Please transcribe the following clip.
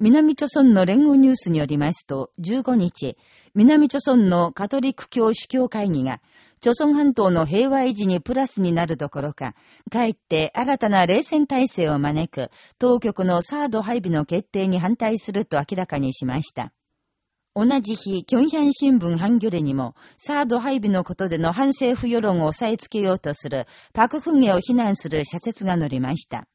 南朝村の連合ニュースによりますと、15日、南朝村のカトリック教主教会議が、朝村半島の平和維持にプラスになるどころか、かえって新たな冷戦体制を招く当局のサード配備の決定に反対すると明らかにしました。同じ日、キョン新聞ハンギョレにも、サード配備のことでの反政府世論を抑えつけようとする、パクフンゲを非難する社説が載りました。